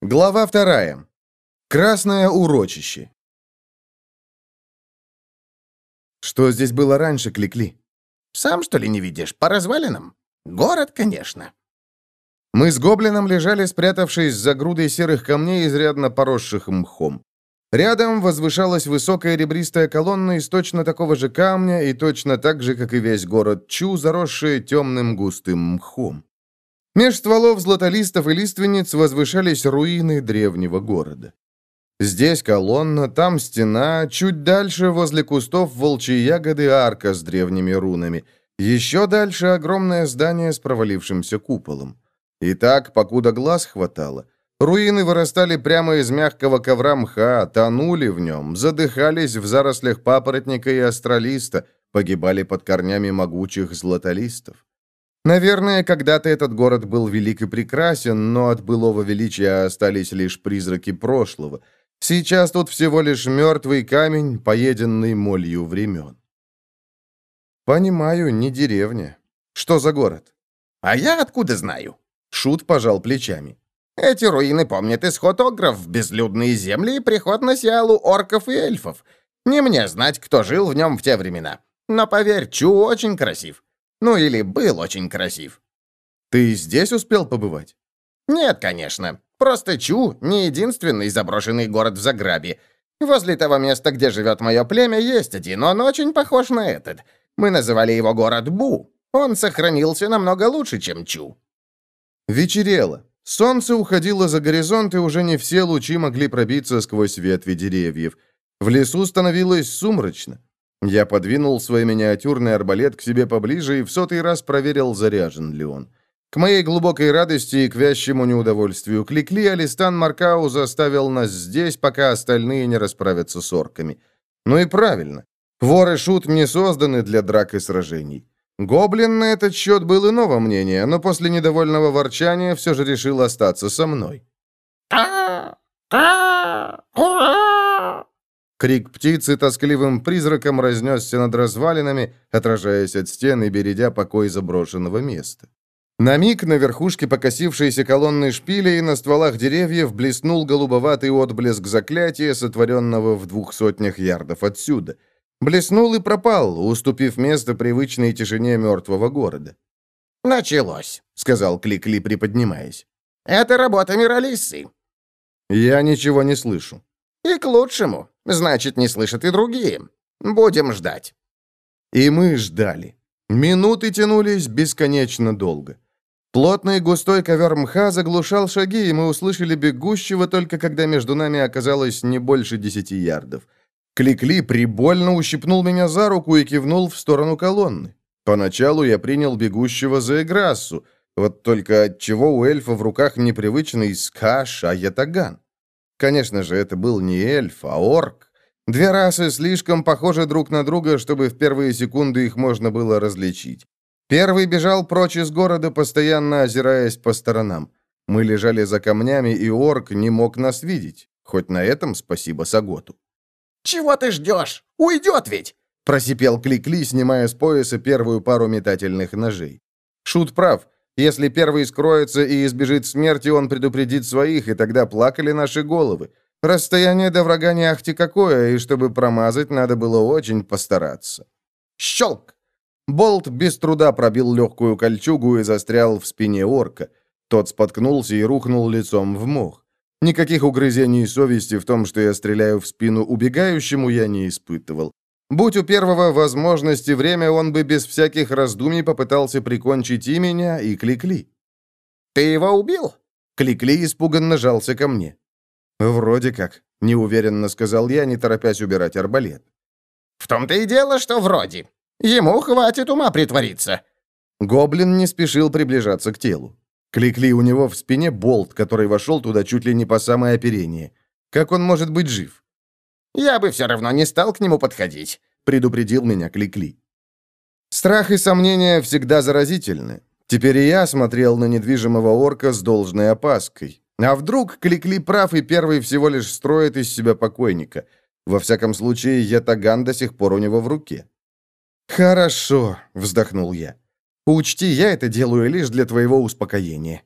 Глава вторая. Красное урочище. Что здесь было раньше, Кликли? Сам, что ли, не видишь? По развалинам? Город, конечно. Мы с гоблином лежали, спрятавшись за грудой серых камней, изрядно поросших мхом. Рядом возвышалась высокая ребристая колонна из точно такого же камня и точно так же, как и весь город Чу, заросшая темным густым мхом. Меж стволов златолистов и лиственниц возвышались руины древнего города. Здесь колонна, там стена, чуть дальше возле кустов волчьи ягоды арка с древними рунами. Еще дальше огромное здание с провалившимся куполом. И так, покуда глаз хватало. Руины вырастали прямо из мягкого ковра мха, тонули в нем, задыхались в зарослях папоротника и астролиста, погибали под корнями могучих златолистов. Наверное, когда-то этот город был велик и прекрасен, но от былого величия остались лишь призраки прошлого. Сейчас тут всего лишь мертвый камень, поеденный молью времен. Понимаю, не деревня. Что за город? А я откуда знаю? Шут пожал плечами. Эти руины помнят исход огров безлюдные земли и приход на Сиалу орков и эльфов. Не мне знать, кто жил в нем в те времена. Но поверь, Чу очень красив. Ну или был очень красив. Ты здесь успел побывать? Нет, конечно. Просто Чу — не единственный заброшенный город в Заграбе. Возле того места, где живет мое племя, есть один. Он очень похож на этот. Мы называли его город Бу. Он сохранился намного лучше, чем Чу. Вечерело. Солнце уходило за горизонт, и уже не все лучи могли пробиться сквозь ветви деревьев. В лесу становилось сумрачно. Я подвинул свой миниатюрный арбалет к себе поближе и в сотый раз проверил, заряжен ли он. К моей глубокой радости и к вящему неудовольствию Кликли Алистан Маркау заставил нас здесь, пока остальные не расправятся с орками. Ну и правильно. Вор и шут не созданы для драк и сражений. Гоблин на этот счет был иного мнения, но после недовольного ворчания все же решил остаться со мной. Крик птицы тоскливым призраком разнесся над развалинами, отражаясь от стен и бередя покой заброшенного места. На миг на верхушке покосившейся колонны шпилей на стволах деревьев блеснул голубоватый отблеск заклятия, сотворенного в двух сотнях ярдов отсюда. Блеснул и пропал, уступив место привычной тишине мертвого города. «Началось», — сказал Кликли, приподнимаясь. «Это работа Миралиссы». «Я ничего не слышу». «И к лучшему. Значит, не слышат и другие. Будем ждать». И мы ждали. Минуты тянулись бесконечно долго. Плотный густой ковер мха заглушал шаги, и мы услышали бегущего только когда между нами оказалось не больше десяти ярдов. Кликли прибольно ущипнул меня за руку и кивнул в сторону колонны. Поначалу я принял бегущего за Эграссу, вот только отчего у эльфа в руках непривычный скаш, а ятаган. Конечно же, это был не эльф, а орк. Две расы слишком похожи друг на друга, чтобы в первые секунды их можно было различить. Первый бежал прочь из города, постоянно озираясь по сторонам. Мы лежали за камнями, и орк не мог нас видеть. Хоть на этом спасибо Саготу. «Чего ты ждешь? Уйдет ведь!» Просипел Кликли, снимая с пояса первую пару метательных ножей. Шут прав. Если первый скроется и избежит смерти, он предупредит своих, и тогда плакали наши головы. Расстояние до врага не ахти какое, и чтобы промазать, надо было очень постараться. Щелк! Болт без труда пробил легкую кольчугу и застрял в спине орка. Тот споткнулся и рухнул лицом в мох. Никаких угрызений совести в том, что я стреляю в спину убегающему, я не испытывал. Будь у первого возможности время, он бы без всяких раздумий попытался прикончить и меня, и Кликли. «Ты его убил?» Кликли испуганно жался ко мне. «Вроде как», — неуверенно сказал я, не торопясь убирать арбалет. «В том-то и дело, что вроде. Ему хватит ума притвориться». Гоблин не спешил приближаться к телу. Кликли у него в спине болт, который вошел туда чуть ли не по самое оперение. Как он может быть жив? «Я бы все равно не стал к нему подходить», — предупредил меня Кликли. Страх и сомнения всегда заразительны. Теперь и я смотрел на недвижимого орка с должной опаской. А вдруг Кликли прав и первый всего лишь строит из себя покойника? Во всяком случае, Ятаган до сих пор у него в руке. «Хорошо», — вздохнул я. «Учти, я это делаю лишь для твоего успокоения».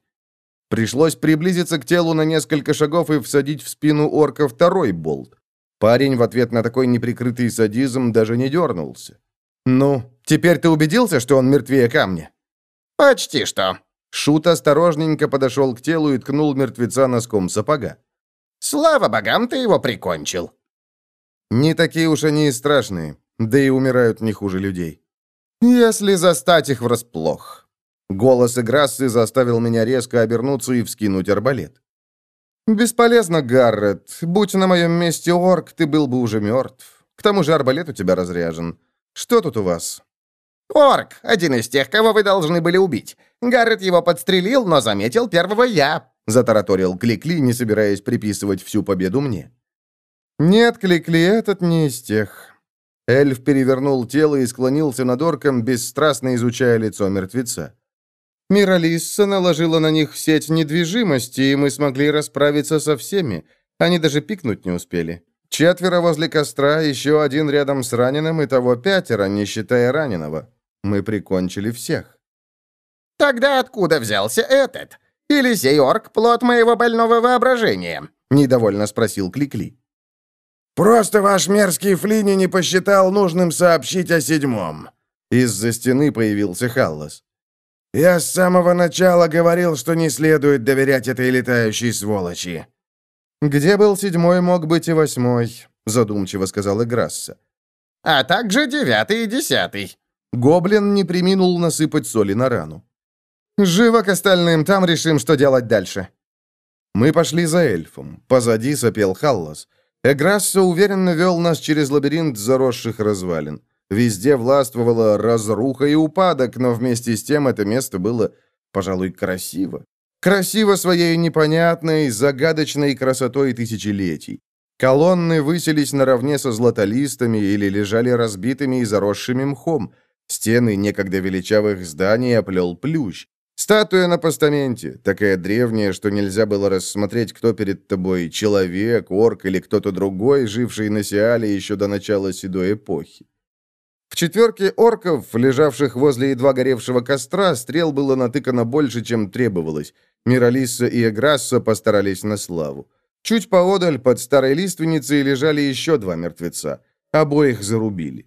Пришлось приблизиться к телу на несколько шагов и всадить в спину орка второй болт. Парень в ответ на такой неприкрытый садизм даже не дернулся. «Ну, теперь ты убедился, что он мертвее камня?» «Почти что». Шут осторожненько подошел к телу и ткнул мертвеца носком сапога. «Слава богам, ты его прикончил». «Не такие уж они и страшные, да и умирают не хуже людей. Если застать их врасплох». Голос Играссы заставил меня резко обернуться и вскинуть арбалет. «Бесполезно, Гаррет. Будь на моем месте орк, ты был бы уже мертв. К тому же арбалет у тебя разряжен. Что тут у вас?» «Орк, один из тех, кого вы должны были убить. Гаррет его подстрелил, но заметил первого я», — затараторил Кликли, не собираясь приписывать всю победу мне. «Нет, Кликли, этот не из тех». Эльф перевернул тело и склонился над орком, бесстрастно изучая лицо мертвеца. Миралисса наложила на них сеть недвижимости, и мы смогли расправиться со всеми. Они даже пикнуть не успели. Четверо возле костра, еще один рядом с раненым, и того пятеро, не считая раненого. Мы прикончили всех. «Тогда откуда взялся этот? Или сей орк плод моего больного воображения?» — недовольно спросил Кликли. «Просто ваш мерзкий Флини не посчитал нужным сообщить о седьмом». Из-за стены появился Халлас. «Я с самого начала говорил, что не следует доверять этой летающей сволочи». «Где был седьмой, мог быть и восьмой», — задумчиво сказал Играсса. «А также девятый и десятый». Гоблин не приминул насыпать соли на рану. «Живо к остальным, там решим, что делать дальше». Мы пошли за эльфом. Позади сопел Халлас. Эграсса уверенно вел нас через лабиринт заросших развалин. Везде властвовала разруха и упадок, но вместе с тем это место было, пожалуй, красиво. Красиво своей непонятной, загадочной красотой тысячелетий. Колонны высились наравне со златолистами или лежали разбитыми и заросшими мхом. Стены некогда величавых зданий оплел плющ. Статуя на постаменте, такая древняя, что нельзя было рассмотреть, кто перед тобой, человек, орк или кто-то другой, живший на Сиале еще до начала седой эпохи. В четверке орков, лежавших возле едва горевшего костра, стрел было натыкано больше, чем требовалось. Миралисса и Эграсса постарались на славу. Чуть поодаль, под старой лиственницей, лежали еще два мертвеца. Обоих зарубили.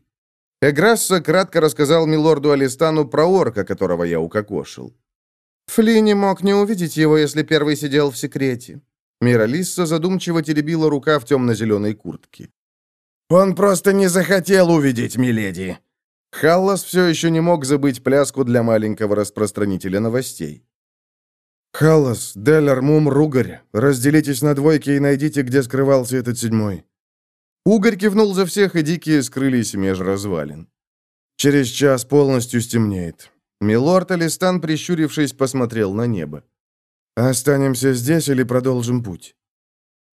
Эграсса кратко рассказал милорду Алистану про орка, которого я укокошил. Фли не мог не увидеть его, если первый сидел в секрете. Миралисса задумчиво теребила рука в темно-зеленой куртке. «Он просто не захотел увидеть Миледи!» Халлас все еще не мог забыть пляску для маленького распространителя новостей. «Халлас, Деллер, Мум, Ругарь, разделитесь на двойки и найдите, где скрывался этот седьмой». Угорь кивнул за всех, и дикие скрылись меж развалин. «Через час полностью стемнеет». Милорд Алистан, прищурившись, посмотрел на небо. «Останемся здесь или продолжим путь?»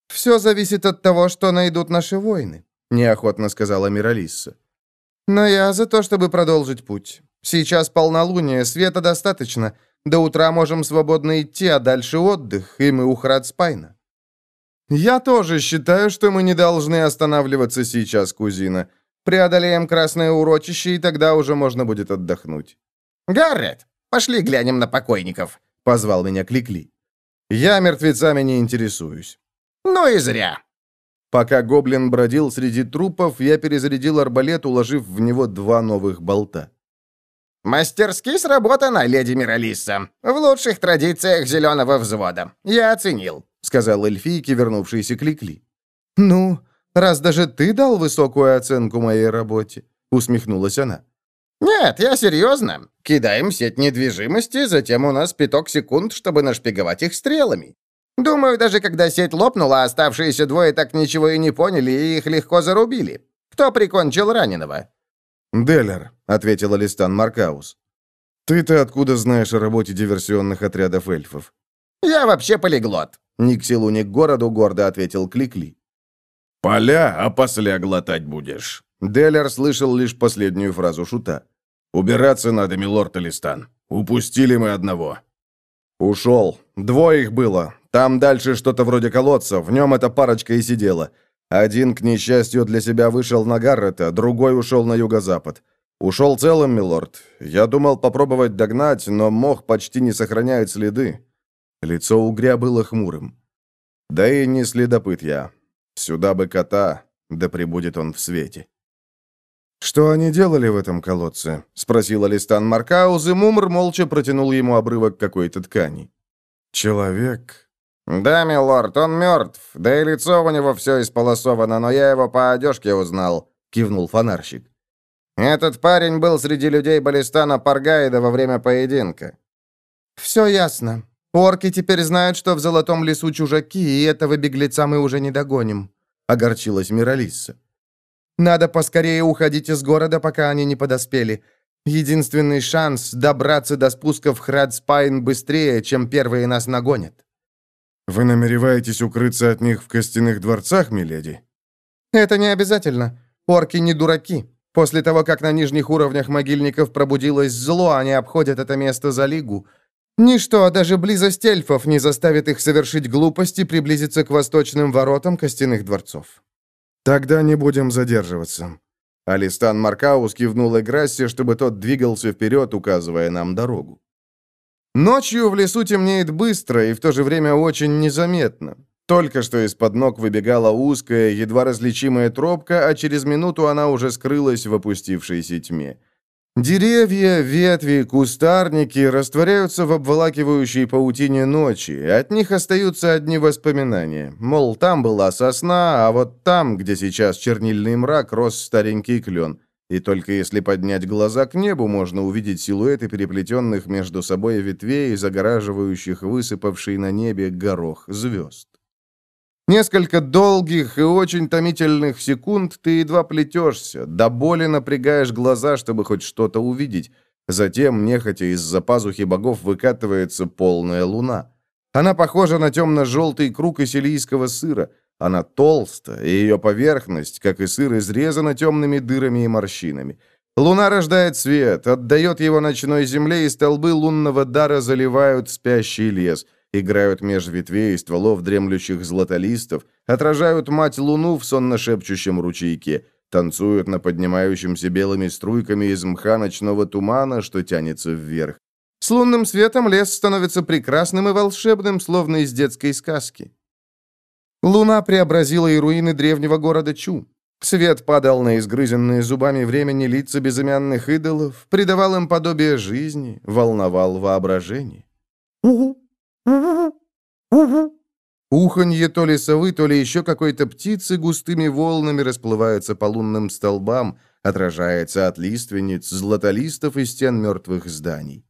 «Все зависит от того, что найдут наши воины», неохотно сказала Миралисса. «Но я за то, чтобы продолжить путь. Сейчас полнолуние, света достаточно. До утра можем свободно идти, а дальше отдых, и мы у Храдспайна». «Я тоже считаю, что мы не должны останавливаться сейчас, кузина. Преодолеем Красное Урочище, и тогда уже можно будет отдохнуть». «Гаррет, пошли глянем на покойников», — позвал меня Кликли. «Я мертвецами не интересуюсь». «Ну и зря. Пока гоблин бродил среди трупов, я перезарядил арбалет, уложив в него два новых болта. «Мастерски сработано, леди Миралисса. В лучших традициях зеленого взвода. Я оценил», — сказал эльфийке, вернувшийся к Ликли. «Ну, раз даже ты дал высокую оценку моей работе», — усмехнулась она. «Нет, я серьезно. Кидаем сеть недвижимости, затем у нас пяток секунд, чтобы нашпиговать их стрелами. Думаю, даже когда сеть лопнула, оставшиеся двое так ничего и не поняли, и их легко зарубили. Кто прикончил раненого?» «Деллер», — ответил Алистан Маркаус. «Ты-то откуда знаешь о работе диверсионных отрядов эльфов?» «Я вообще полиглот», — ни к селу, ни к городу гордо ответил Кликли. «Поля, а после глотать будешь». Деллер слышал лишь последнюю фразу шута. «Убираться надо, милорд Алистан. Упустили мы одного». «Ушел. Двое их было. Там дальше что-то вроде колодца, в нем эта парочка и сидела. Один, к несчастью, для себя вышел на Гаррета, другой ушел на юго-запад. Ушел целым, милорд. Я думал попробовать догнать, но мох почти не сохраняет следы. Лицо угря было хмурым. «Да и не следопыт я. Сюда бы кота, да пребудет он в свете». «Что они делали в этом колодце?» — спросил Алистан Маркауз, и Мумр молча протянул ему обрывок какой-то ткани. «Человек?» «Да, милорд, он мертв. Да и лицо у него все исполосовано, но я его по одежке узнал», — кивнул фонарщик. «Этот парень был среди людей Балистана Паргаида во время поединка». «Все ясно. Орки теперь знают, что в Золотом лесу чужаки, и этого беглеца мы уже не догоним», — огорчилась Миралисса. «Надо поскорее уходить из города, пока они не подоспели. Единственный шанс — добраться до спуска в Храдспайн быстрее, чем первые нас нагонят». «Вы намереваетесь укрыться от них в костяных дворцах, миледи?» «Это не обязательно. Орки не дураки. После того, как на нижних уровнях могильников пробудилось зло, они обходят это место за лигу. Ничто, даже близость эльфов, не заставит их совершить глупости приблизиться к восточным воротам костяных дворцов». «Тогда не будем задерживаться». Алистан Маркаус кивнул Эграссе, чтобы тот двигался вперед, указывая нам дорогу. Ночью в лесу темнеет быстро и в то же время очень незаметно. Только что из-под ног выбегала узкая, едва различимая тропка, а через минуту она уже скрылась в опустившейся тьме. Деревья, ветви, кустарники растворяются в обволакивающей паутине ночи, от них остаются одни воспоминания. Мол, там была сосна, а вот там, где сейчас чернильный мрак, рос старенький клен. И только если поднять глаза к небу, можно увидеть силуэты переплетенных между собой ветвей, загораживающих высыпавший на небе горох звезд. Несколько долгих и очень томительных секунд ты едва плетешься, до боли напрягаешь глаза, чтобы хоть что-то увидеть. Затем, нехотя из-за пазухи богов, выкатывается полная луна. Она похожа на темно-желтый круг исилийского сыра — она толста, и ее поверхность, как и сыр, изрезана темными дырами и морщинами. Луна рождает свет, отдает его ночной земле, и столбы лунного дара заливают спящий лес, играют меж ветвей и стволов дремлющих златолистов, отражают мать луну в сонно-шепчущем ручейке, танцуют на поднимающемся белыми струйками из мха ночного тумана, что тянется вверх. С лунным светом лес становится прекрасным и волшебным, словно из детской сказки. Луна преобразила и руины древнего города Чу. Свет падал на изгрызенные зубами времени лица безымянных идолов, придавал им подобие жизни, волновал воображение. Уханье то ли совы, то ли еще какой-то птицы густыми волнами расплывается по лунным столбам, отражается от лиственниц, златолистов и стен мертвых зданий.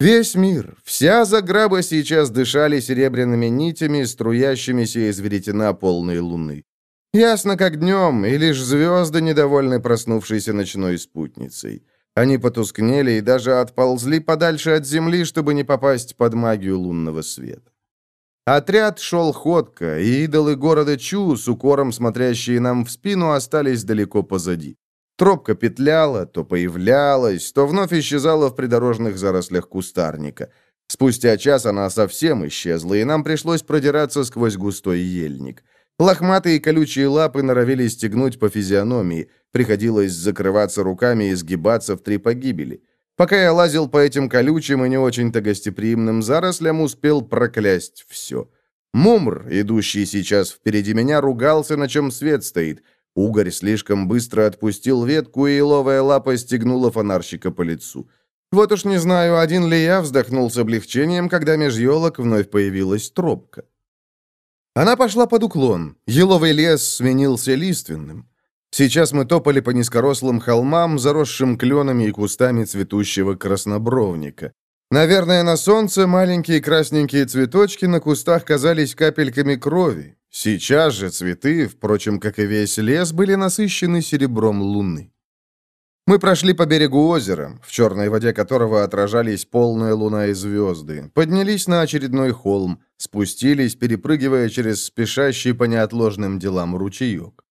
Весь мир, вся заграба сейчас дышали серебряными нитями, струящимися из веретена полной луны. Ясно как днем, и лишь звезды недовольны проснувшейся ночной спутницей. Они потускнели и даже отползли подальше от земли, чтобы не попасть под магию лунного света. Отряд шел ходко, и идолы города Чу, с укором смотрящие нам в спину, остались далеко позади. Тропка петляла, то появлялась, то вновь исчезала в придорожных зарослях кустарника. Спустя час она совсем исчезла, и нам пришлось продираться сквозь густой ельник. Лохматые колючие лапы норовили стегнуть по физиономии. Приходилось закрываться руками и сгибаться в три погибели. Пока я лазил по этим колючим и не очень-то гостеприимным зарослям, успел проклясть все. Мумр, идущий сейчас впереди меня, ругался, на чем свет стоит — Угорь слишком быстро отпустил ветку, и еловая лапа стегнула фонарщика по лицу. Вот уж не знаю, один ли я вздохнул с облегчением, когда меж елок вновь появилась тропка. Она пошла под уклон. Еловый лес сменился лиственным. Сейчас мы топали по низкорослым холмам, заросшим кленами и кустами цветущего краснобровника. Наверное, на солнце маленькие красненькие цветочки на кустах казались капельками крови. Сейчас же цветы, впрочем, как и весь лес, были насыщены серебром луны. Мы прошли по берегу озера, в черной воде которого отражались полная луна и звезды, поднялись на очередной холм, спустились, перепрыгивая через спешащий по неотложным делам ручеек.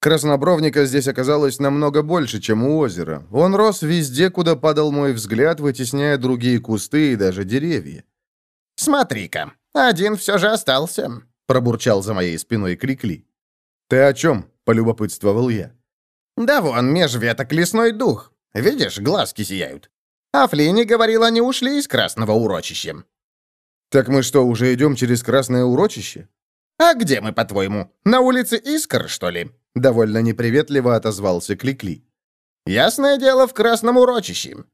Краснобровника здесь оказалось намного больше, чем у озера. Он рос везде, куда падал мой взгляд, вытесняя другие кусты и даже деревья. «Смотри-ка, один все же остался», — пробурчал за моей спиной Крикли. «Ты о чем?» — полюбопытствовал я. «Да вон, меж веток лесной дух. Видишь, глазки сияют. А Флини говорил, они ушли из красного урочища». «Так мы что, уже идем через Красное урочище?» «А где мы, по-твоему? На улице Искр, что ли?» Довольно неприветливо отозвался Кликли. «Ясное дело, в Красном урочище».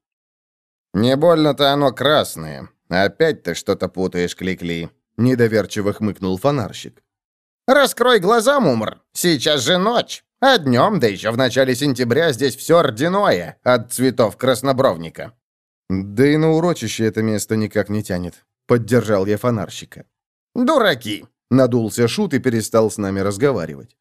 «Не больно-то оно красное. Опять ты что-то путаешь, Кликли», — недоверчиво хмыкнул фонарщик. «Раскрой глаза, Мумр. Сейчас же ночь. А днем, да еще в начале сентября, здесь все орденое от цветов краснобровника». «Да и на урочище это место никак не тянет», — поддержал я фонарщика. «Дураки!» — надулся Шут и перестал с нами разговаривать.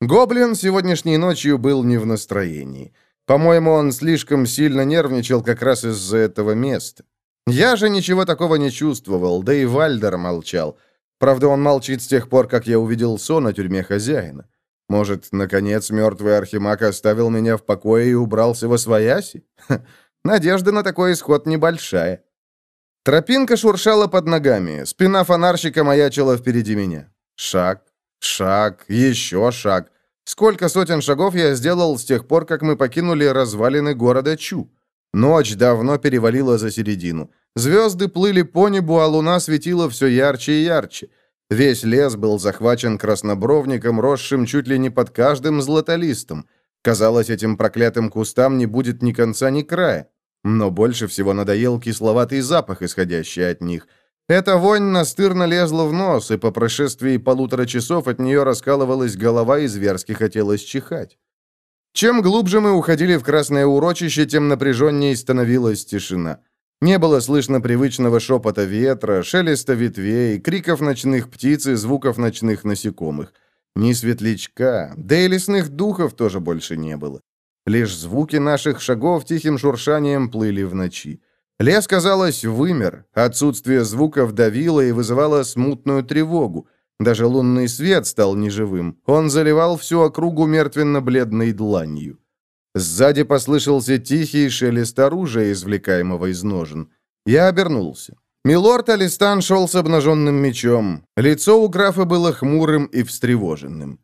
Гоблин сегодняшней ночью был не в настроении. По-моему, он слишком сильно нервничал как раз из-за этого места. Я же ничего такого не чувствовал, да и Вальдер молчал. Правда, он молчит с тех пор, как я увидел сон о тюрьме хозяина. Может, наконец мертвый архимаг оставил меня в покое и убрался во свояси? Надежда на такой исход небольшая. Тропинка шуршала под ногами, спина фонарщика маячила впереди меня. Шаг, шаг, еще шаг. Сколько сотен шагов я сделал с тех пор, как мы покинули развалины города Чу. Ночь давно перевалила за середину. Звезды плыли по небу, а луна светила все ярче и ярче. Весь лес был захвачен краснобровником, росшим чуть ли не под каждым златолистом. Казалось, этим проклятым кустам не будет ни конца, ни края. Но больше всего надоел кисловатый запах, исходящий от них. Эта вонь настырно лезла в нос, и по прошествии полутора часов от нее раскалывалась голова и зверски хотелось чихать. Чем глубже мы уходили в красное урочище, тем напряженнее становилась тишина. Не было слышно привычного шепота ветра, шелеста ветвей, криков ночных птиц и звуков ночных насекомых. Ни светлячка, да и лесных духов тоже больше не было. Лишь звуки наших шагов тихим шуршанием плыли в ночи. Лес, казалось, вымер, отсутствие звуков давило и вызывало смутную тревогу. Даже лунный свет стал неживым. Он заливал всю округу мертвенно-бледной дланью. Сзади послышался тихий шелест оружия, извлекаемого из ножен. Я обернулся. Милорд Алистан шел с обнаженным мечом. Лицо у графа было хмурым и встревоженным.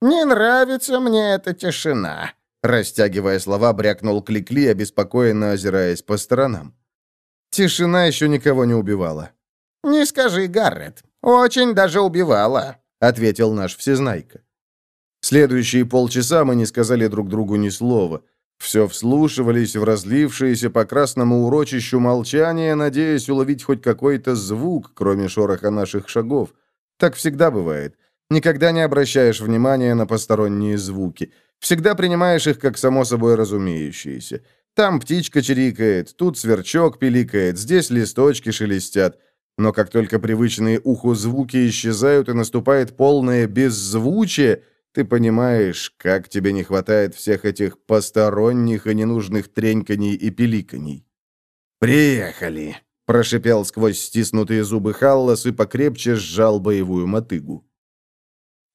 «Не нравится мне эта тишина», — растягивая слова, брякнул Кликли, обеспокоенно озираясь по сторонам. Тишина еще никого не убивала. «Не скажи, Гаррет. Очень даже убивала», — ответил наш всезнайка. Следующие полчаса мы не сказали друг другу ни слова. Все вслушивались в разлившееся по красному урочищу молчание, надеясь уловить хоть какой-то звук, кроме шороха наших шагов. Так всегда бывает. Никогда не обращаешь внимания на посторонние звуки. Всегда принимаешь их как само собой разумеющиеся. Там птичка чирикает, тут сверчок пиликает, здесь листочки шелестят. Но как только привычные уху звуки исчезают и наступает полное беззвучие, ты понимаешь, как тебе не хватает всех этих посторонних и ненужных треньканий и пиликаний. «Приехали!» — прошипел сквозь стиснутые зубы Халлас и покрепче сжал боевую мотыгу.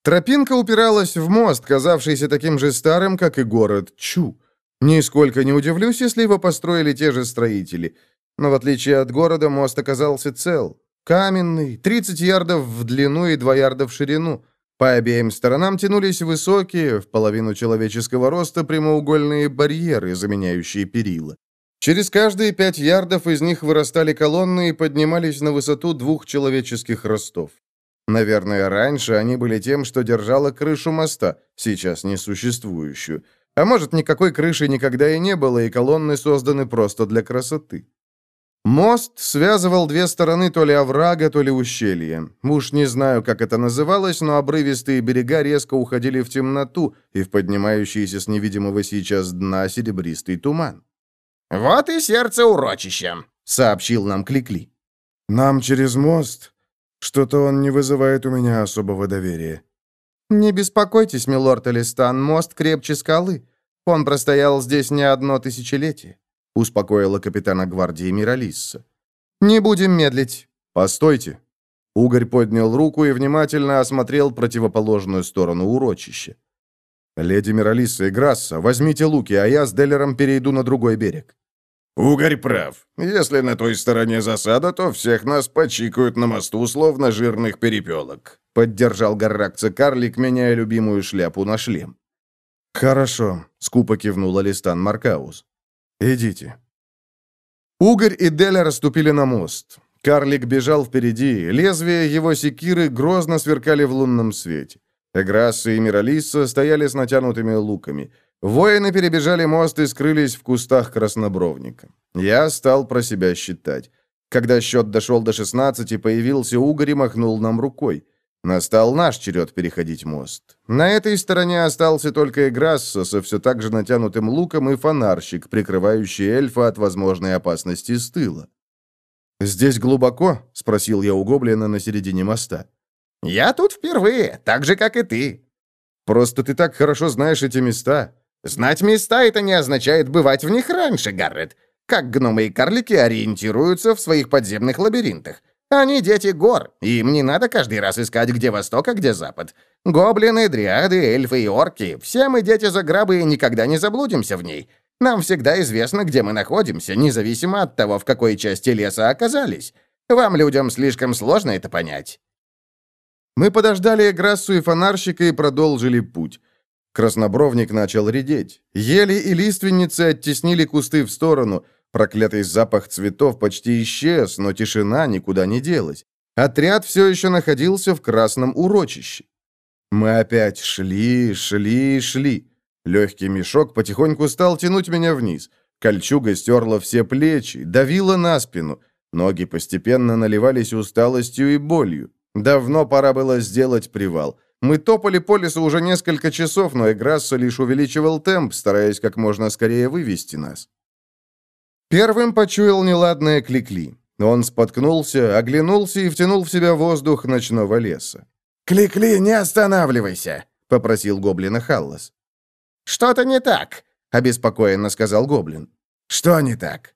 Тропинка упиралась в мост, казавшийся таким же старым, как и город Чу. Нисколько не удивлюсь, если его построили те же строители. Но в отличие от города, мост оказался цел. Каменный, 30 ярдов в длину и 2 ярда в ширину — по обеим сторонам тянулись высокие, в половину человеческого роста, прямоугольные барьеры, заменяющие перила. Через каждые пять ярдов из них вырастали колонны и поднимались на высоту двух человеческих ростов. Наверное, раньше они были тем, что держало крышу моста, сейчас несуществующую. А может, никакой крыши никогда и не было, и колонны созданы просто для красоты. Мост связывал две стороны то ли оврага, то ли ущелья. Уж не знаю, как это называлось, но обрывистые берега резко уходили в темноту и в поднимающийся с невидимого сейчас дна серебристый туман. «Вот и сердце урочища», — сообщил нам Кликли. «Нам через мост? Что-то он не вызывает у меня особого доверия». «Не беспокойтесь, милорд Элистан, мост крепче скалы. Он простоял здесь не одно тысячелетие» успокоила капитана гвардии Миралисса. «Не будем медлить». «Постойте». Угорь поднял руку и внимательно осмотрел противоположную сторону урочища. «Леди Миралисса и Грасса, возьмите луки, а я с Деллером перейду на другой берег». «Угорь прав. Если на той стороне засада, то всех нас почикают на мосту, словно жирных перепелок», — поддержал горракца карлик, меняя любимую шляпу на шлем. «Хорошо», — скупо кивнул Алистан Маркаус. «Идите». Угорь и Деля расступили на мост. Карлик бежал впереди, лезвия его секиры грозно сверкали в лунном свете. Эграсса и Миралисса стояли с натянутыми луками. Воины перебежали мост и скрылись в кустах краснобровника. Я стал про себя считать. Когда счет дошел до 16, появился угорь и махнул нам рукой. Настал наш черед переходить мост. На этой стороне остался только Эграсса со все так же натянутым луком и фонарщик, прикрывающий эльфа от возможной опасности с тыла. «Здесь глубоко?» — спросил я у гоблина на середине моста. «Я тут впервые, так же, как и ты». «Просто ты так хорошо знаешь эти места». «Знать места — это не означает бывать в них раньше, Гаррет. Как гномы и карлики ориентируются в своих подземных лабиринтах. Они дети гор, и им не надо каждый раз искать, где восток, а где запад. Гоблины, дриады, эльфы и орки — все мы дети Заграбы и никогда не заблудимся в ней. Нам всегда известно, где мы находимся, независимо от того, в какой части леса оказались. Вам, людям, слишком сложно это понять». Мы подождали Эграссу и фонарщика и продолжили путь. Краснобровник начал редеть. Ели и лиственницы оттеснили кусты в сторону. Проклятый запах цветов почти исчез, но тишина никуда не делась. Отряд все еще находился в красном урочище. Мы опять шли, шли, шли. Легкий мешок потихоньку стал тянуть меня вниз. Кольчуга стерла все плечи, давила на спину. Ноги постепенно наливались усталостью и болью. Давно пора было сделать привал. Мы топали по лесу уже несколько часов, но Эграссо лишь увеличивал темп, стараясь как можно скорее вывести нас. Первым почуял неладное кликли. Он споткнулся, оглянулся и втянул в себя воздух ночного леса. «Кликли, не останавливайся!» — попросил гоблина Халлас. «Что-то не так», — обеспокоенно сказал Гоблин. «Что не так?»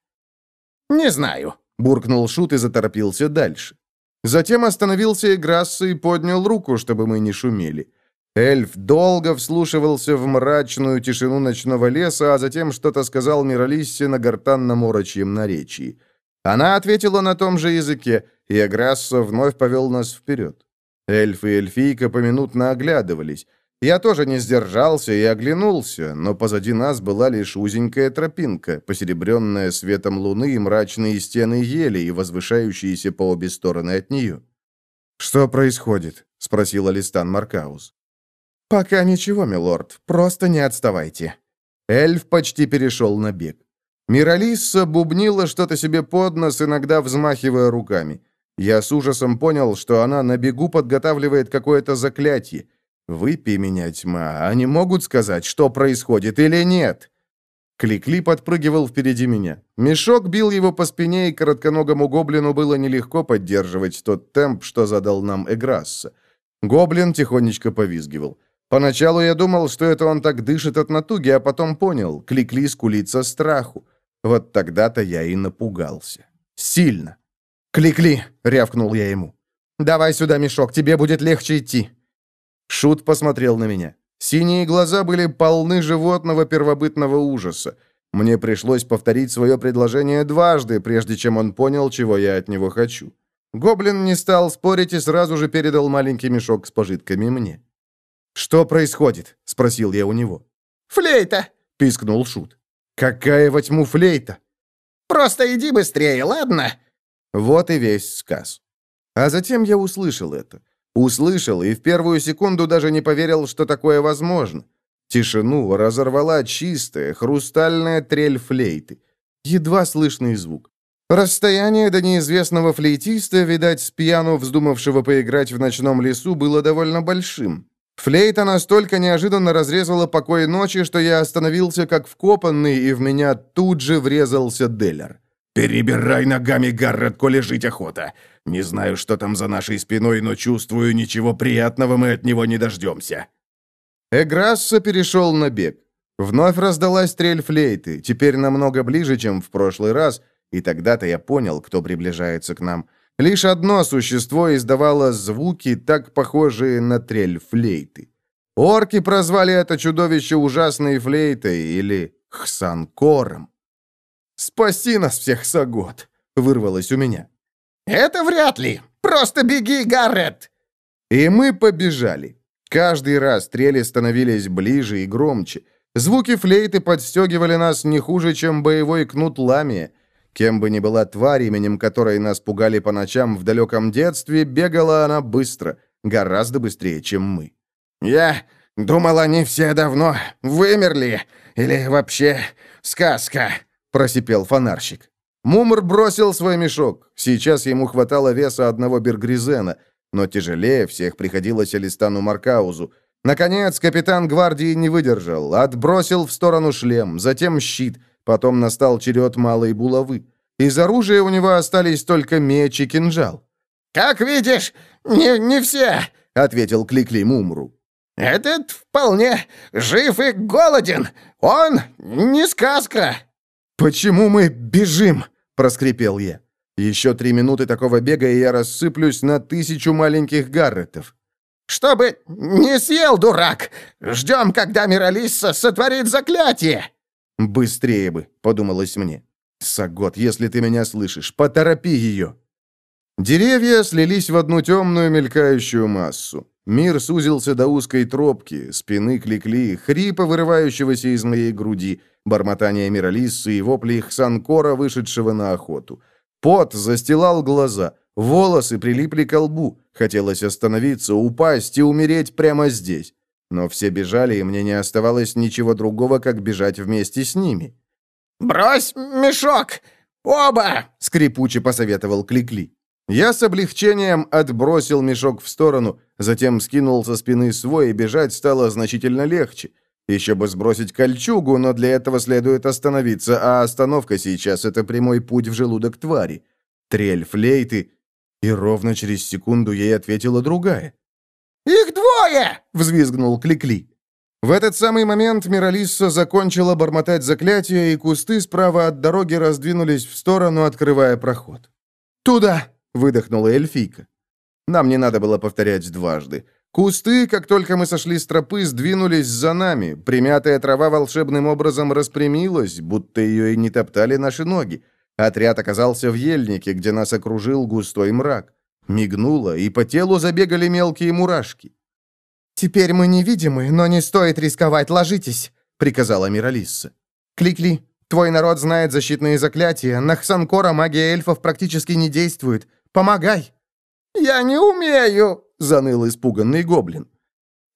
«Не знаю», — буркнул Шут и заторопился дальше. Затем остановился Играсса и поднял руку, чтобы мы не шумели. Эльф долго вслушивался в мрачную тишину ночного леса, а затем что-то сказал Миралиссе на гортанном орочьем наречии. Она ответила на том же языке, и Аграсса вновь повел нас вперед. Эльф и эльфийка поминутно оглядывались. Я тоже не сдержался и оглянулся, но позади нас была лишь узенькая тропинка, посеребренная светом луны и мрачные стены ели, и возвышающиеся по обе стороны от нее. «Что происходит?» — спросил Алистан Маркаус. «Пока ничего, милорд, просто не отставайте». Эльф почти перешел на бег. Миралисса бубнила что-то себе под нос, иногда взмахивая руками. Я с ужасом понял, что она на бегу подготавливает какое-то заклятие — «Выпей меня, тьма, они могут сказать, что происходит или нет?» Кликли подпрыгивал впереди меня. Мешок бил его по спине, и коротконогому гоблину было нелегко поддерживать тот темп, что задал нам Эграсса. Гоблин тихонечко повизгивал. Поначалу я думал, что это он так дышит от натуги, а потом понял, Кликли скулится страху. Вот тогда-то я и напугался. Сильно. «Кликли!» — рявкнул я ему. «Давай сюда мешок, тебе будет легче идти». Шут посмотрел на меня. Синие глаза были полны животного первобытного ужаса. Мне пришлось повторить свое предложение дважды, прежде чем он понял, чего я от него хочу. Гоблин не стал спорить и сразу же передал маленький мешок с пожитками мне. «Что происходит?» — спросил я у него. «Флейта!» — пискнул Шут. «Какая во тьму флейта?» «Просто иди быстрее, ладно?» Вот и весь сказ. А затем я услышал это. Услышал и в первую секунду даже не поверил, что такое возможно. Тишину разорвала чистая, хрустальная трель флейты. Едва слышный звук. Расстояние до неизвестного флейтиста, видать, с пьяну вздумавшего поиграть в ночном лесу, было довольно большим. Флейта настолько неожиданно разрезала покой ночи, что я остановился как вкопанный, и в меня тут же врезался Деллер. «Перебирай ногами, Гаррет, коли жить охота. Не знаю, что там за нашей спиной, но чувствую, ничего приятного мы от него не дождемся». Эграсса перешел на бег. Вновь раздалась стрель флейты, теперь намного ближе, чем в прошлый раз, и тогда-то я понял, кто приближается к нам. Лишь одно существо издавало звуки, так похожие на трель флейты. Орки прозвали это чудовище ужасной флейтой или хсанкором. «Спаси нас всех, Сагот!» — вырвалось у меня. «Это вряд ли! Просто беги, Гаррет!» И мы побежали. Каждый раз стрели становились ближе и громче. Звуки флейты подстегивали нас не хуже, чем боевой кнут ламия. Кем бы ни была тварь, именем которой нас пугали по ночам в далеком детстве, бегала она быстро, гораздо быстрее, чем мы. «Я думал, они все давно вымерли. Или вообще сказка», — просипел фонарщик. Мумр бросил свой мешок. Сейчас ему хватало веса одного бергризена, но тяжелее всех приходилось Алистану Маркаузу. Наконец, капитан гвардии не выдержал, отбросил в сторону шлем, затем щит, потом настал черед малой булавы. Из оружия у него остались только меч и кинжал. «Как видишь, не, не все», — ответил Кликли Мумру. «Этот вполне жив и голоден. Он не сказка». «Почему мы бежим?» — проскрипел я. «Еще три минуты такого бега, и я рассыплюсь на тысячу маленьких гарретов». «Чтобы не съел, дурак! Ждем, когда Миралисса сотворит заклятие!» «Быстрее бы», — подумалось мне. «Сагот, если ты меня слышишь, поторопи ее!» Деревья слились в одну темную мелькающую массу. Мир сузился до узкой тропки, спины кликли, хрипа, вырывающегося из моей груди, бормотания Миралиссы и вопли Хсанкора, вышедшего на охоту. Пот застилал глаза, волосы прилипли к лбу, хотелось остановиться, упасть и умереть прямо здесь. Но все бежали, и мне не оставалось ничего другого, как бежать вместе с ними. «Брось мешок! Оба!» — скрипуче посоветовал Кликли. Я с облегчением отбросил мешок в сторону, затем скинул со спины свой, и бежать стало значительно легче. Еще бы сбросить кольчугу, но для этого следует остановиться, а остановка сейчас — это прямой путь в желудок твари. Трель флейты, и ровно через секунду ей ответила другая. «Их двое!» — взвизгнул Кликли. В этот самый момент Миралисса закончила бормотать заклятие, и кусты справа от дороги раздвинулись в сторону, открывая проход. «Туда!» — выдохнула эльфийка. Нам не надо было повторять дважды. Кусты, как только мы сошли с тропы, сдвинулись за нами. Примятая трава волшебным образом распрямилась, будто ее и не топтали наши ноги. Отряд оказался в ельнике, где нас окружил густой мрак. Мигнуло, и по телу забегали мелкие мурашки. «Теперь мы невидимы, но не стоит рисковать, ложитесь», — приказала Миралисса. «Кликли, твой народ знает защитные заклятия, на Хсанкора магия эльфов практически не действует. Помогай!» «Я не умею!» — заныл испуганный гоблин.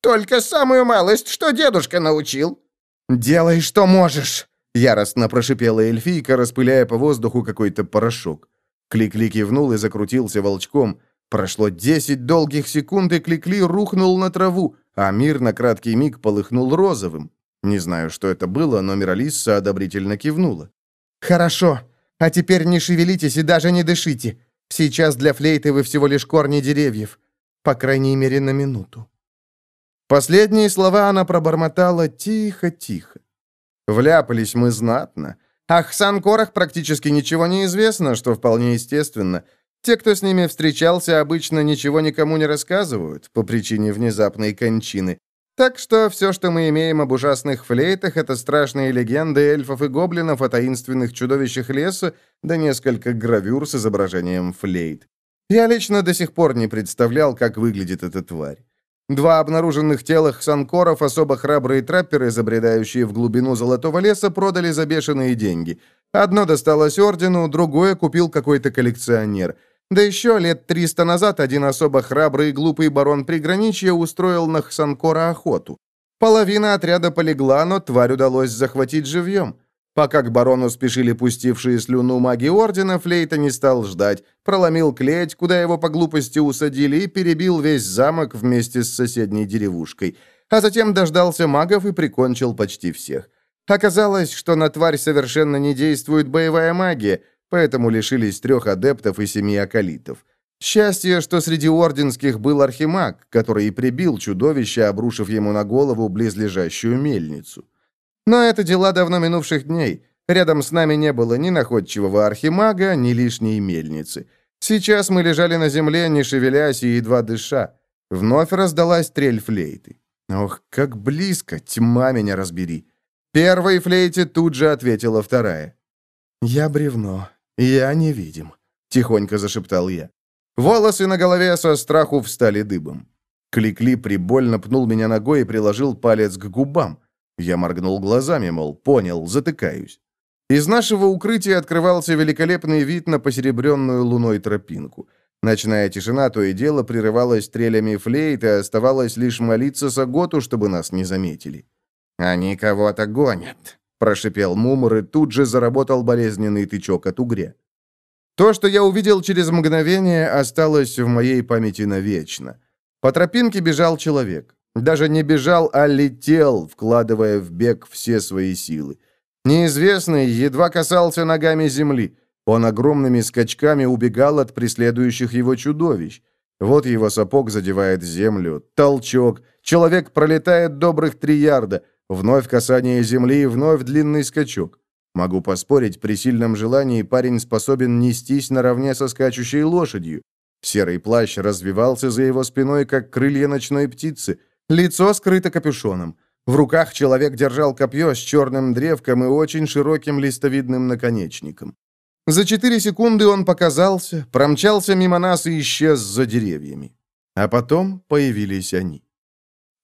«Только самую малость, что дедушка научил». «Делай, что можешь!» — яростно прошипела эльфийка, распыляя по воздуху какой-то порошок. Кликли кивнул и закрутился волчком. Прошло десять долгих секунд, и Кликли рухнул на траву, а мир на краткий миг полыхнул розовым. Не знаю, что это было, но Миралисса одобрительно кивнула. «Хорошо. А теперь не шевелитесь и даже не дышите. Сейчас для флейты вы всего лишь корни деревьев. По крайней мере, на минуту». Последние слова она пробормотала тихо-тихо. Вляпались мы знатно. О Хсанкорах практически ничего не известно, что вполне естественно. Те, кто с ними встречался, обычно ничего никому не рассказывают по причине внезапной кончины. Так что все, что мы имеем об ужасных флейтах, это страшные легенды эльфов и гоблинов о таинственных чудовищах леса, да несколько гравюр с изображением флейт. Я лично до сих пор не представлял, как выглядит эта тварь. Два обнаруженных тела санкоров, особо храбрые трапперы, забредающие в глубину золотого леса, продали за бешеные деньги. Одно досталось ордену, другое купил какой-то коллекционер – да еще лет триста назад один особо храбрый и глупый барон приграничья устроил на Хсанкора охоту. Половина отряда полегла, но тварь удалось захватить живьем. Пока к барону спешили пустившие слюну маги Ордена, Флейта не стал ждать, проломил клеть, куда его по глупости усадили, и перебил весь замок вместе с соседней деревушкой. А затем дождался магов и прикончил почти всех. Оказалось, что на тварь совершенно не действует боевая магия — поэтому лишились трех адептов и семи акалитов. Счастье, что среди орденских был архимаг, который и прибил чудовище, обрушив ему на голову близлежащую мельницу. Но это дела давно минувших дней. Рядом с нами не было ни находчивого архимага, ни лишней мельницы. Сейчас мы лежали на земле, не шевелясь и едва дыша. Вновь раздалась трель флейты. Ох, как близко, тьма меня разбери. Первой флейте тут же ответила вторая. «Я бревно. «Я невидим», — тихонько зашептал я. Волосы на голове со страху встали дыбом. Кликли прибольно пнул меня ногой и приложил палец к губам. Я моргнул глазами, мол, понял, затыкаюсь. Из нашего укрытия открывался великолепный вид на посеребренную луной тропинку. Ночная тишина то и дело прерывалась стрелями флейт, и оставалось лишь молиться Саготу, чтобы нас не заметили. «Они кого-то гонят», — прошипел Мумор, и тут же заработал болезненный тычок от угря. То, что я увидел через мгновение, осталось в моей памяти навечно. По тропинке бежал человек. Даже не бежал, а летел, вкладывая в бег все свои силы. Неизвестный едва касался ногами земли. Он огромными скачками убегал от преследующих его чудовищ. Вот его сапог задевает землю, толчок, человек пролетает добрых три ярда, вновь касание земли, вновь длинный скачок. Могу поспорить, при сильном желании парень способен нестись наравне со скачущей лошадью. Серый плащ развивался за его спиной, как крылья ночной птицы. Лицо скрыто капюшоном. В руках человек держал копье с черным древком и очень широким листовидным наконечником. За четыре секунды он показался, промчался мимо нас и исчез за деревьями. А потом появились они.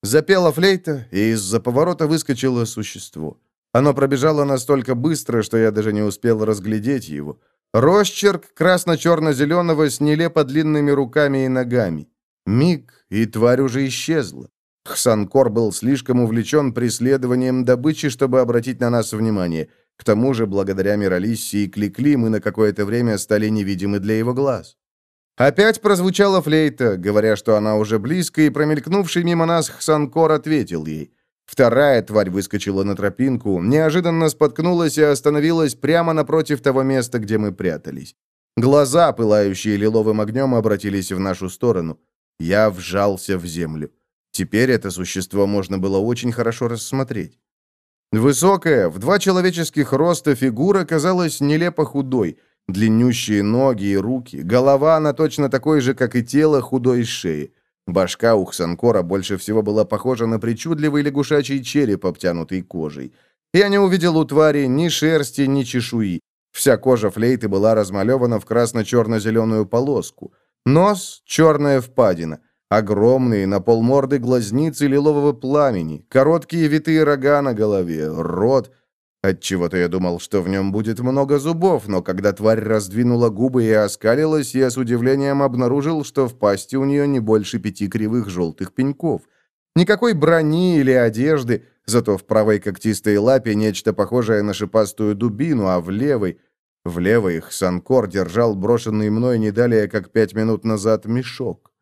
Запела флейта, и из-за поворота выскочило существо. Оно пробежало настолько быстро, что я даже не успел разглядеть его. Росчерк красно-черно-зеленого с нелепо длинными руками и ногами. Миг, и тварь уже исчезла. Хсанкор был слишком увлечен преследованием добычи, чтобы обратить на нас внимание. К тому же, благодаря Миралиссе и Кликли, мы на какое-то время стали невидимы для его глаз. Опять прозвучала флейта, говоря, что она уже близко, и промелькнувший мимо нас Хсанкор ответил ей. Вторая тварь выскочила на тропинку, неожиданно споткнулась и остановилась прямо напротив того места, где мы прятались. Глаза, пылающие лиловым огнем, обратились в нашу сторону. Я вжался в землю. Теперь это существо можно было очень хорошо рассмотреть. Высокая, в два человеческих роста фигура казалась нелепо худой, длиннющие ноги и руки, голова она точно такой же, как и тело худой шеи. Башка у Хсанкора больше всего была похожа на причудливый лягушачий череп, обтянутый кожей. Я не увидел у твари ни шерсти, ни чешуи. Вся кожа флейты была размалевана в красно-черно-зеленую полоску. Нос — черная впадина. Огромные на полморды глазницы лилового пламени, короткие витые рога на голове, рот. Отчего-то я думал, что в нем будет много зубов, но когда тварь раздвинула губы и оскалилась, я с удивлением обнаружил, что в пасти у нее не больше пяти кривых желтых пеньков. Никакой брони или одежды, зато в правой когтистой лапе нечто похожее на шипастую дубину, а в левой... В левой их Санкор держал брошенный мной не далее, как пять минут назад, мешок.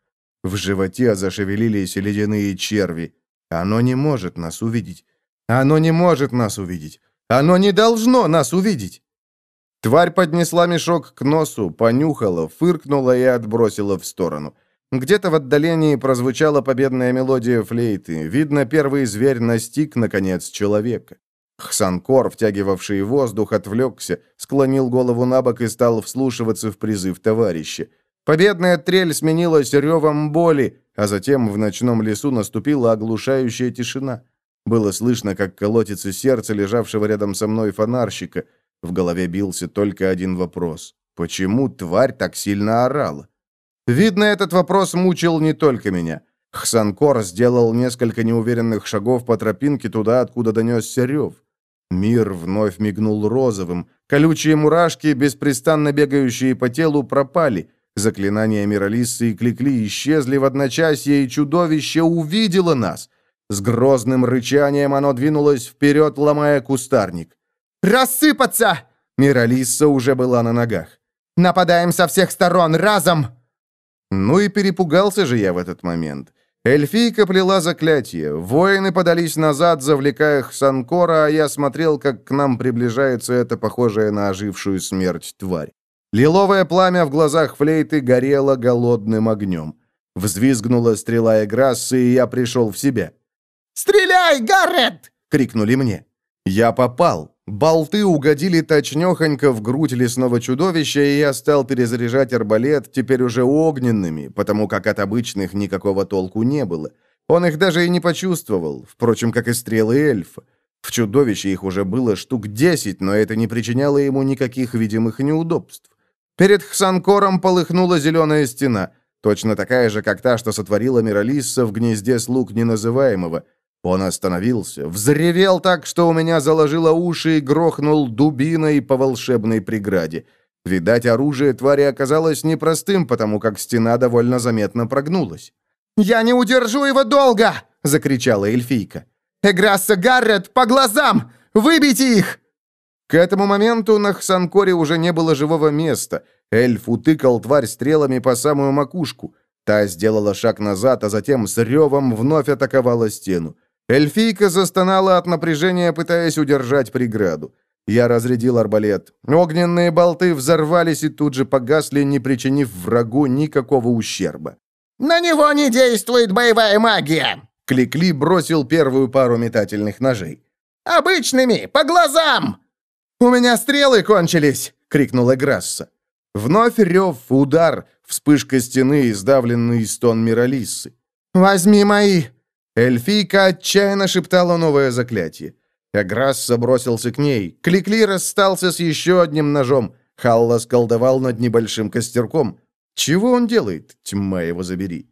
В животе зашевелились ледяные черви. Оно не может нас увидеть. Оно не может нас увидеть. Оно не должно нас увидеть. Тварь поднесла мешок к носу, понюхала, фыркнула и отбросила в сторону. Где-то в отдалении прозвучала победная мелодия флейты. Видно, первый зверь настиг, наконец, человека. Хсанкор, втягивавший воздух, отвлекся, склонил голову на бок и стал вслушиваться в призыв товарища. Победная трель сменилась ревом боли, а затем в ночном лесу наступила оглушающая тишина. Было слышно, как колотится сердце лежавшего рядом со мной фонарщика. В голове бился только один вопрос. Почему тварь так сильно орала? Видно, этот вопрос мучил не только меня. Хсанкор сделал несколько неуверенных шагов по тропинке туда, откуда донесся рев. Мир вновь мигнул розовым. Колючие мурашки, беспрестанно бегающие по телу, пропали — Заклинания Миралиссы и Кликли исчезли в одночасье, и чудовище увидело нас. С грозным рычанием оно двинулось вперед, ломая кустарник. «Рассыпаться!» Миралисса уже была на ногах. «Нападаем со всех сторон, разом!» Ну и перепугался же я в этот момент. Эльфийка плела заклятие. Воины подались назад, завлекая Хсанкора, а я смотрел, как к нам приближается эта похожая на ожившую смерть тварь. Лиловое пламя в глазах флейты горело голодным огнем. Взвизгнула стрела Эграссы, и я пришел в себя. «Стреляй, Гаррет!» — крикнули мне. Я попал. Болты угодили точнёхонько в грудь лесного чудовища, и я стал перезаряжать арбалет, теперь уже огненными, потому как от обычных никакого толку не было. Он их даже и не почувствовал, впрочем, как и стрелы эльфа. В чудовище их уже было штук десять, но это не причиняло ему никаких видимых неудобств. Перед Хсанкором полыхнула зеленая стена, точно такая же, как та, что сотворила Миралисса в гнезде слуг неназываемого. Он остановился, взревел так, что у меня заложило уши и грохнул дубиной по волшебной преграде. Видать, оружие твари оказалось непростым, потому как стена довольно заметно прогнулась. «Я не удержу его долго!» — закричала эльфийка. «Эграсса Гаррет, по глазам! Выбейте их!» К этому моменту на Хсанкоре уже не было живого места. Эльф утыкал тварь стрелами по самую макушку. Та сделала шаг назад, а затем с ревом вновь атаковала стену. Эльфийка застонала от напряжения, пытаясь удержать преграду. Я разрядил арбалет. Огненные болты взорвались и тут же погасли, не причинив врагу никакого ущерба. «На него не действует боевая магия!» Кликли бросил первую пару метательных ножей. «Обычными, по глазам!» «У меня стрелы кончились!» — крикнула Грасса. Вновь рев, удар, вспышка стены и сдавленный стон Миралиссы. «Возьми мои!» Эльфийка отчаянно шептала новое заклятие. Аграсса бросился к ней. Кликли расстался с еще одним ножом. Халла сколдовал над небольшим костерком. Чего он делает? Тьма его забери.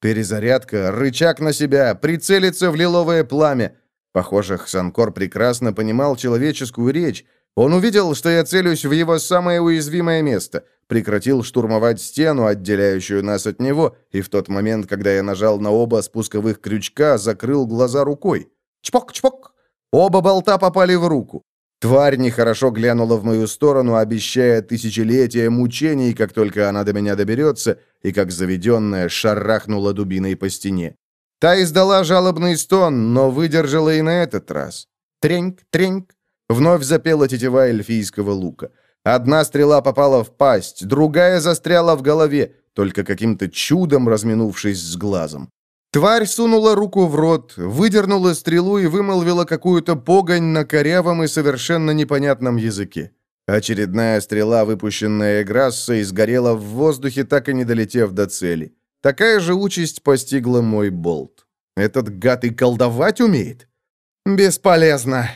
Перезарядка, рычаг на себя, прицелиться в лиловое пламя. Похоже, Хсанкор прекрасно понимал человеческую речь. Он увидел, что я целюсь в его самое уязвимое место, прекратил штурмовать стену, отделяющую нас от него, и в тот момент, когда я нажал на оба спусковых крючка, закрыл глаза рукой. Чпок-чпок! Оба болта попали в руку. Тварь нехорошо глянула в мою сторону, обещая тысячелетия мучений, как только она до меня доберется, и как заведенная шарахнула дубиной по стене. Та издала жалобный стон, но выдержала и на этот раз. Треньк, треньк. Вновь запела тетива эльфийского лука. Одна стрела попала в пасть, другая застряла в голове, только каким-то чудом разминувшись с глазом. Тварь сунула руку в рот, выдернула стрелу и вымолвила какую-то погонь на корявом и совершенно непонятном языке. Очередная стрела, выпущенная Эграссой, сгорела в воздухе, так и не долетев до цели. Такая же участь постигла мой болт. Этот гад и колдовать умеет? Бесполезно.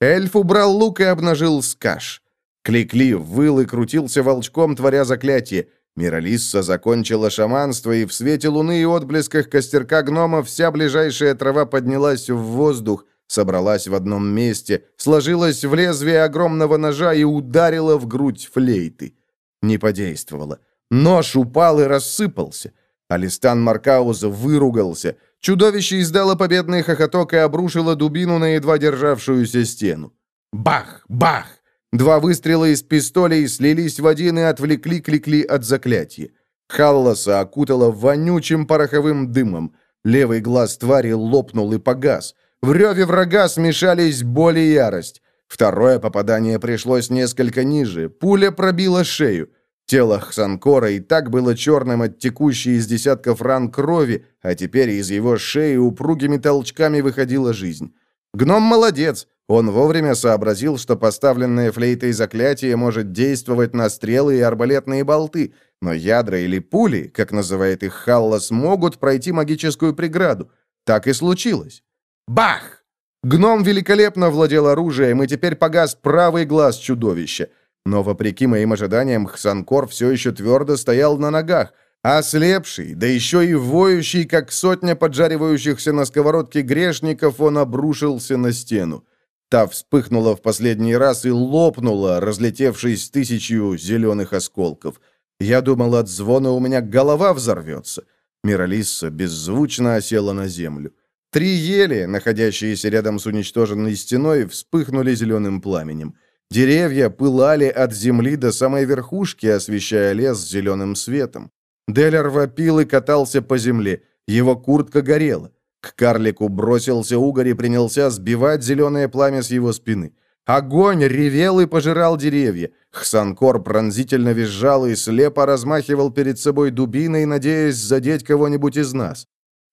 Эльф убрал лук и обнажил скаш. Кликли выл и крутился волчком, творя заклятие. Миралисса закончила шаманство, и в свете луны и отблесках костерка гнома вся ближайшая трава поднялась в воздух, собралась в одном месте, сложилась в лезвие огромного ножа и ударила в грудь флейты. Не подействовало. Нож упал и рассыпался. Алистан Маркауза выругался. Чудовище издало победный хохоток и обрушило дубину на едва державшуюся стену. Бах! Бах! Два выстрела из пистолей слились в один и отвлекли Кликли от заклятия. Халласа окутало вонючим пороховым дымом. Левый глаз твари лопнул и погас. В реве врага смешались боль и ярость. Второе попадание пришлось несколько ниже. Пуля пробила шею. Тело Хсанкора и так было черным от текущей из десятков ран крови, а теперь из его шеи упругими толчками выходила жизнь. Гном молодец. Он вовремя сообразил, что поставленное флейтой заклятие может действовать на стрелы и арбалетные болты, но ядра или пули, как называет их Халлас, могут пройти магическую преграду. Так и случилось. Бах! Гном великолепно владел оружием, и теперь погас правый глаз чудовища. Но, вопреки моим ожиданиям, Хсанкор все еще твердо стоял на ногах, ослепший, да еще и воющий, как сотня поджаривающихся на сковородке грешников, он обрушился на стену. Та вспыхнула в последний раз и лопнула, разлетевшись тысячью зеленых осколков. Я думал, от звона у меня голова взорвется. Миралисса беззвучно осела на землю. Три ели, находящиеся рядом с уничтоженной стеной, вспыхнули зеленым пламенем. Деревья пылали от земли до самой верхушки, освещая лес зеленым светом. Деллер вопил и катался по земле. Его куртка горела. К карлику бросился угорь и принялся сбивать зеленое пламя с его спины. Огонь ревел и пожирал деревья. Хсанкор пронзительно визжал и слепо размахивал перед собой дубиной, надеясь задеть кого-нибудь из нас.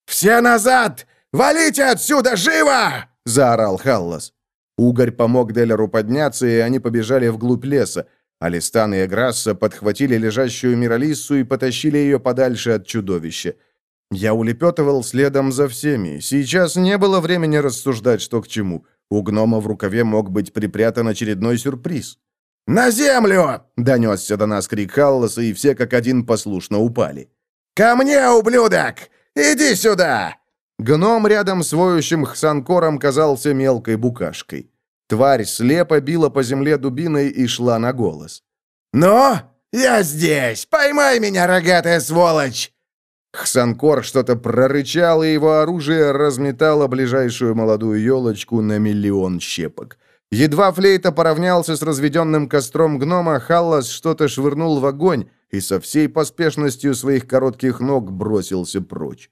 «Все назад! Валите отсюда, живо!» — заорал Халлас. Угорь помог Делеру подняться, и они побежали вглубь леса. Алистан и Эграсса подхватили лежащую Миралиссу и потащили ее подальше от чудовища. Я улепетывал следом за всеми. Сейчас не было времени рассуждать, что к чему. У гнома в рукаве мог быть припрятан очередной сюрприз. «На землю!» — донесся до нас крик Халласа, и все как один послушно упали. «Ко мне, ублюдок! Иди сюда!» Гном рядом с воющим хсанкором казался мелкой букашкой. Тварь слепо била по земле дубиной и шла на голос. «Но я здесь! Поймай меня, рогатая сволочь!» Хсанкор что-то прорычал, и его оружие разметало ближайшую молодую елочку на миллион щепок. Едва флейта поравнялся с разведенным костром гнома, Халлас что-то швырнул в огонь и со всей поспешностью своих коротких ног бросился прочь.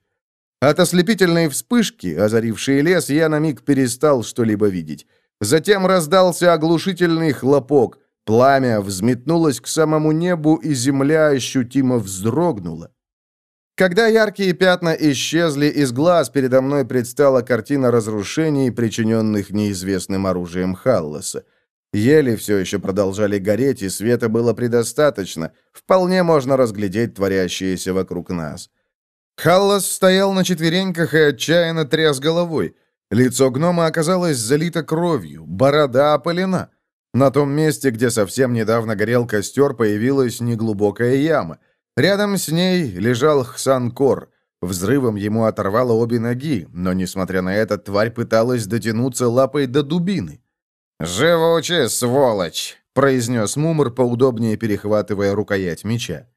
От ослепительной вспышки, озарившей лес, я на миг перестал что-либо видеть. Затем раздался оглушительный хлопок. Пламя взметнулось к самому небу, и земля ощутимо вздрогнула. Когда яркие пятна исчезли из глаз, передо мной предстала картина разрушений, причиненных неизвестным оружием Халласа. Ели все еще продолжали гореть, и света было предостаточно. Вполне можно разглядеть творящееся вокруг нас. Халлас стоял на четвереньках и отчаянно тряс головой. Лицо гнома оказалось залито кровью, борода опалена. На том месте, где совсем недавно горел костер, появилась неглубокая яма. Рядом с ней лежал Хсан-Кор. Взрывом ему оторвало обе ноги, но, несмотря на это, тварь пыталась дотянуться лапой до дубины. «Живучая сволочь!» — произнес Мумр, поудобнее перехватывая рукоять меча.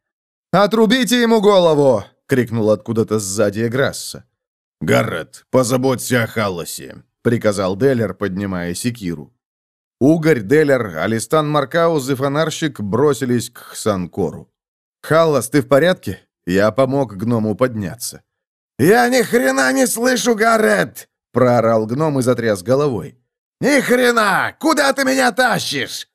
«Отрубите ему голову!» — крикнул откуда-то сзади Эграсса. «Гаррет, позаботься о Халласе», — приказал Деллер, поднимая секиру. Угорь, Деллер, Алистан Маркауз и фонарщик бросились к Хсанкору. «Халлас, ты в порядке?» Я помог гному подняться. «Я ни хрена не слышу, Гаррет!» — проорал гном и затряс головой. «Ни хрена! Куда ты меня тащишь?»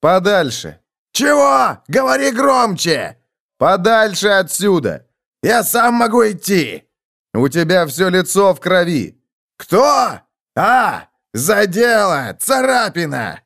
«Подальше!» «Чего? Говори громче!» «Подальше отсюда!» «Я сам могу идти!» «У тебя все лицо в крови!» «Кто? А, задело! Царапина!»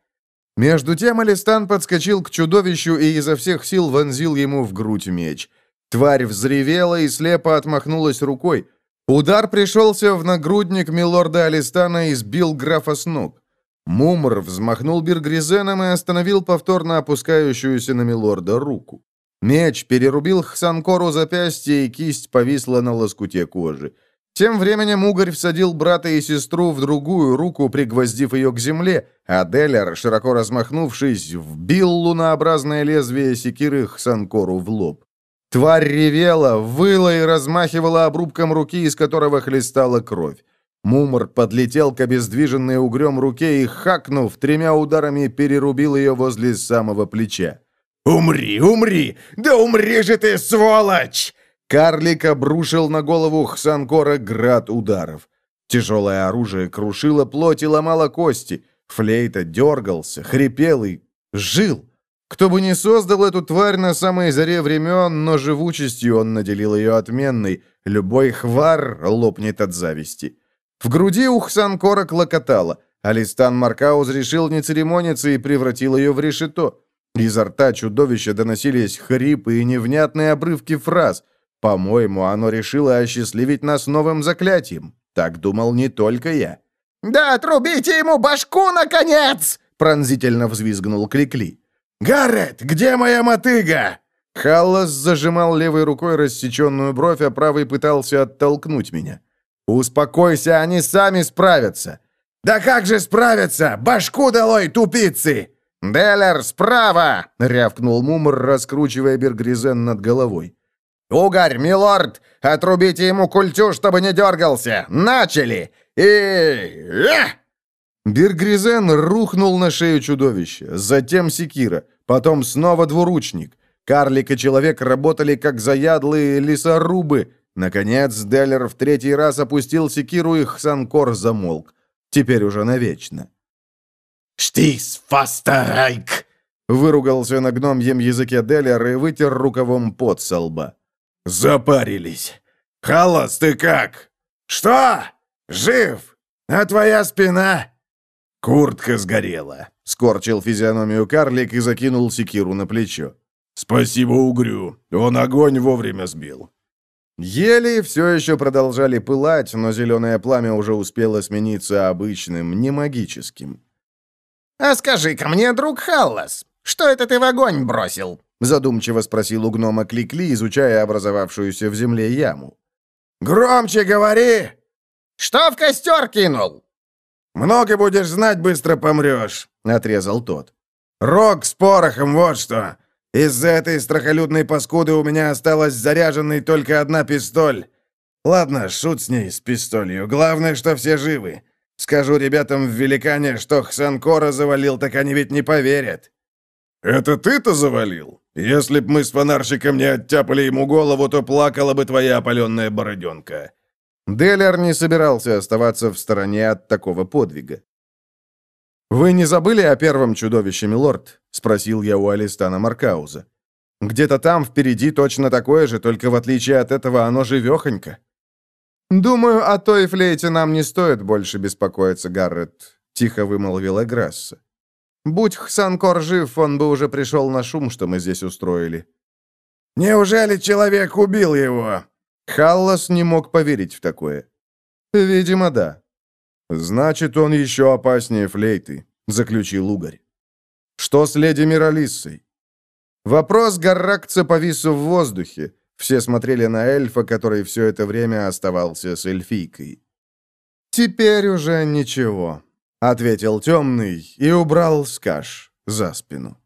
Между тем Алистан подскочил к чудовищу и изо всех сил вонзил ему в грудь меч. Тварь взревела и слепо отмахнулась рукой. Удар пришелся в нагрудник милорда Алистана и сбил графа с ног. Мумр взмахнул биргризеном и остановил повторно опускающуюся на милорда руку. Меч перерубил Хсанкору запястье, и кисть повисла на лоскуте кожи. Тем временем Угорь всадил брата и сестру в другую руку, пригвоздив ее к земле, а Деллер, широко размахнувшись, вбил лунообразное лезвие секиры Хсанкору в лоб. Тварь ревела, выла и размахивала обрубком руки, из которого хлестала кровь. Мумр подлетел к обездвиженной угрем руке и, хакнув, тремя ударами перерубил ее возле самого плеча. «Умри, умри! Да умри же ты, сволочь!» Карлик обрушил на голову Хсанкора град ударов. Тяжелое оружие крушило плоть и ломало кости. Флейта дергался, хрипел и жил. Кто бы ни создал эту тварь на самой заре времен, но живучестью он наделил ее отменной. Любой хвар лопнет от зависти. В груди у Хсанкора клокотало. Алистан Маркауз решил не церемониться и превратил ее в решето. Изо рта чудовища доносились хрипы и невнятные обрывки фраз – по-моему, оно решило осчастливить нас новым заклятием. Так думал не только я. «Да отрубите ему башку, наконец!» Пронзительно взвизгнул Кликли. «Гаррет, где моя мотыга?» Халлас зажимал левой рукой рассеченную бровь, а правой пытался оттолкнуть меня. «Успокойся, они сами справятся!» «Да как же справятся? Башку долой, тупицы!» «Деллер, справа!» — рявкнул Мумр, раскручивая Бергризен над головой. «Угорь, милорд! Отрубите ему культю, чтобы не дергался! Начали! И... Эх!» Биргризен рухнул на шею чудовища, затем секира, потом снова двуручник. Карлик и человек работали как заядлые лесорубы. Наконец, Деллер в третий раз опустил секиру, и Хсанкор замолк. Теперь уже навечно. «Штис, фастерайк!» Выругался на гномьем языке Деллер и вытер рукавом пот со лба. «Запарились. Халас, ты как?» «Что? Жив? А твоя спина?» «Куртка сгорела», — скорчил физиономию карлик и закинул секиру на плечо. «Спасибо угрю. Он огонь вовремя сбил». Ели все еще продолжали пылать, но зеленое пламя уже успело смениться обычным, не магическим. «А скажи-ка мне, друг Халлас, что это ты в огонь бросил?» Задумчиво спросил у гнома Кликли, изучая образовавшуюся в земле яму. «Громче говори!» Что в костер кинул?» «Много будешь знать, быстро помрешь», — отрезал тот. «Рог с порохом, вот что. Из-за этой страхолюдной паскуды у меня осталась заряженной только одна пистоль. Ладно, шут с ней, с пистолью. Главное, что все живы. Скажу ребятам в Великане, что Хсанкора завалил, так они ведь не поверят». «Это ты-то завалил? Если б мы с фонарщиком не оттяпали ему голову, то плакала бы твоя опаленная бороденка». Деллер не собирался оставаться в стороне от такого подвига. «Вы не забыли о первом чудовище, милорд?» — спросил я у Алистана Маркауза. «Где-то там впереди точно такое же, только в отличие от этого оно живехонько». «Думаю, о той флейте нам не стоит больше беспокоиться, Гаррет», — тихо вымолвила Грасса. «Будь Хсанкор жив, он бы уже пришел на шум, что мы здесь устроили». «Неужели человек убил его?» Халлас не мог поверить в такое. «Видимо, да». «Значит, он еще опаснее флейты», — заключил Угорь. «Что с леди Миралиссой?» Вопрос Гарракца повис в воздухе. Все смотрели на эльфа, который все это время оставался с эльфийкой. «Теперь уже ничего», — ответил темный и убрал скаш за спину.